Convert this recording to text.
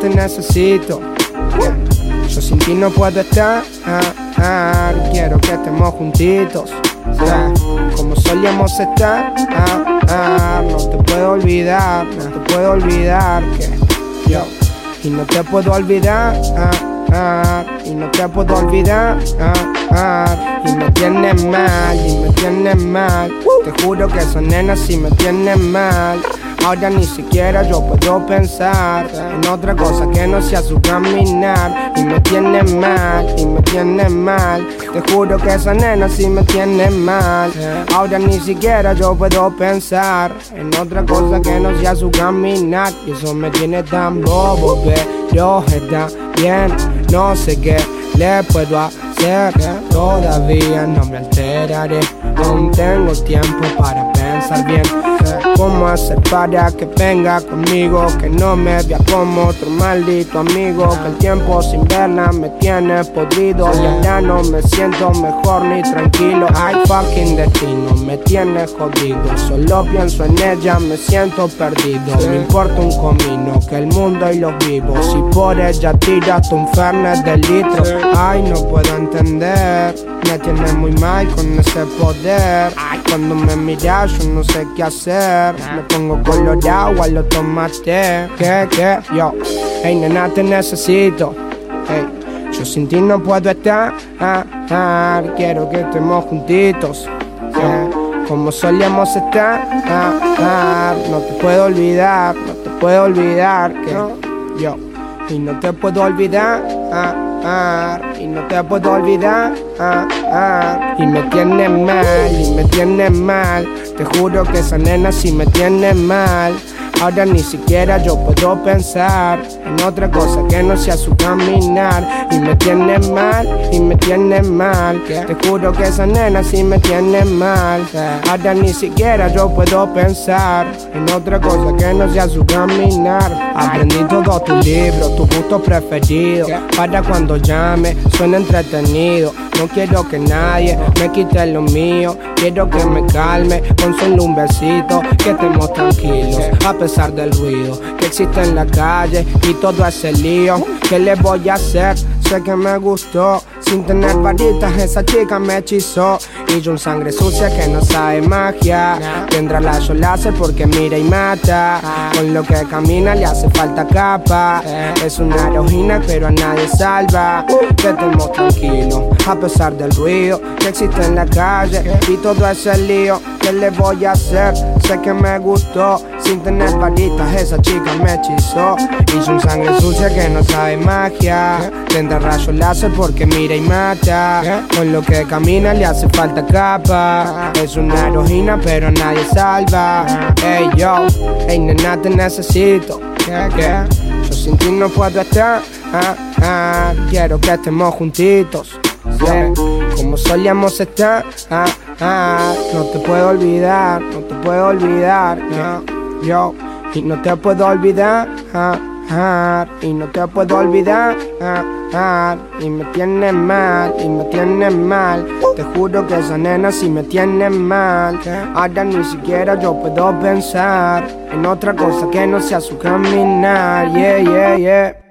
te necesito. Yo sin ti no puedo estar. Quiero que estemos juntitos. Como solíamos estar. No te puedo olvidar. No te puedo olvidar que yo. Y no te puedo olvidar. Ah, ah, y no te puedo olvidar. Ah, y me tienes mal. Y me tienes mal. Te juro que esa nena sí me tiene mal. Ahora ni siquiera yo puedo pensar en otra cosa que no sea su caminar. Y me tiene mal, y me tiene mal. Te juro que esa nena sí me tiene mal. Ahora ni siquiera yo puedo pensar en otra cosa que no sea su caminar. Y eso me tiene tan bobo, pero está bien. No sé qué le puedo hacer. Todavía no me alteraré. Aún tengo tiempo para pensar bien. ¿Cómo hacer para que venga conmigo? Que no me vea como otro maldito amigo. Que el tiempo sin verla me tiene podrido. Y ya no me siento mejor ni tranquilo. Ay, fucking destino, me tiene jodido. Solo pienso en ella, me siento perdido. Me importa un comino que el mundo y los vivos. Si por ella tiras tu fernet de litro. Ay, no puedo entender. Me tiene muy mal con ese poder. Cuando me miras, yo no sé qué hacer. Me pongo colorado a lo tomate. ¿Qué, qué? Yo, hey nena, te necesito. Hey, yo sin ti no puedo estar. Ah, ah, quiero que estemos juntitos. Yeah, como solíamos estar. Ah, no te puedo olvidar, no te puedo olvidar. Que yo, y no te puedo olvidar. Y no te puedo olvidar. Y me tiene mal, y me tiene mal. Te juro que esa nena sí me tiene mal. Ahora ni siquiera yo puedo pensar en otra cosa que no sea su caminar. Y me tiene mal, y me tiene mal. Te juro que esa nena sí me tiene mal. Ahora ni siquiera yo puedo pensar en otra cosa que no sea su caminar. Aprendí todo tu libro, tu gusto preferido. Para cuando llame, suena entretenido. No quiero que nadie me quite lo mío. Quiero que me calme con solo un besito. Que estemos tranquilos a pesar del ruido que existe en la calle y todo ese lío. ¿Qué le voy a hacer? Sé que me gustó. Sin tener varitas, esa chica me hechizó. Y yo un sangre sucia que no sabe magia. Tendrá la láser porque mira y mata. Con lo que camina le hace falta capa. Es una heroína, pero a nadie salva. Que estemos tranquilos, a pesar del ruido que existe en la calle y todo ese lío. ¿Qué le voy a hacer? Sé que me gustó. Sin tener varitas, esa chica me hechizó. Yo un sangre sucia que no sabe magia. Tendrá rayo láser porque mira y mata. Con lo que camina le hace falta capa. Es una heroína, pero nadie salva. Hey yo, hey nena, te necesito. Yo sin ti no puedo estar. Ah, ah, quiero que estemos juntitos. Yeah. Como solíamos estar. Ah, ah, no te puedo olvidar, no te puedo olvidar. no, yo, y no te puedo olvidar. Ah, ah, y no te puedo olvidar. Ah, ah, y me tiene mal, y me tiene mal. Te juro que esa nena sí me tiene mal. Ahora ni siquiera yo puedo pensar en otra cosa que no sea su caminar. Yeah, yeah, yeah.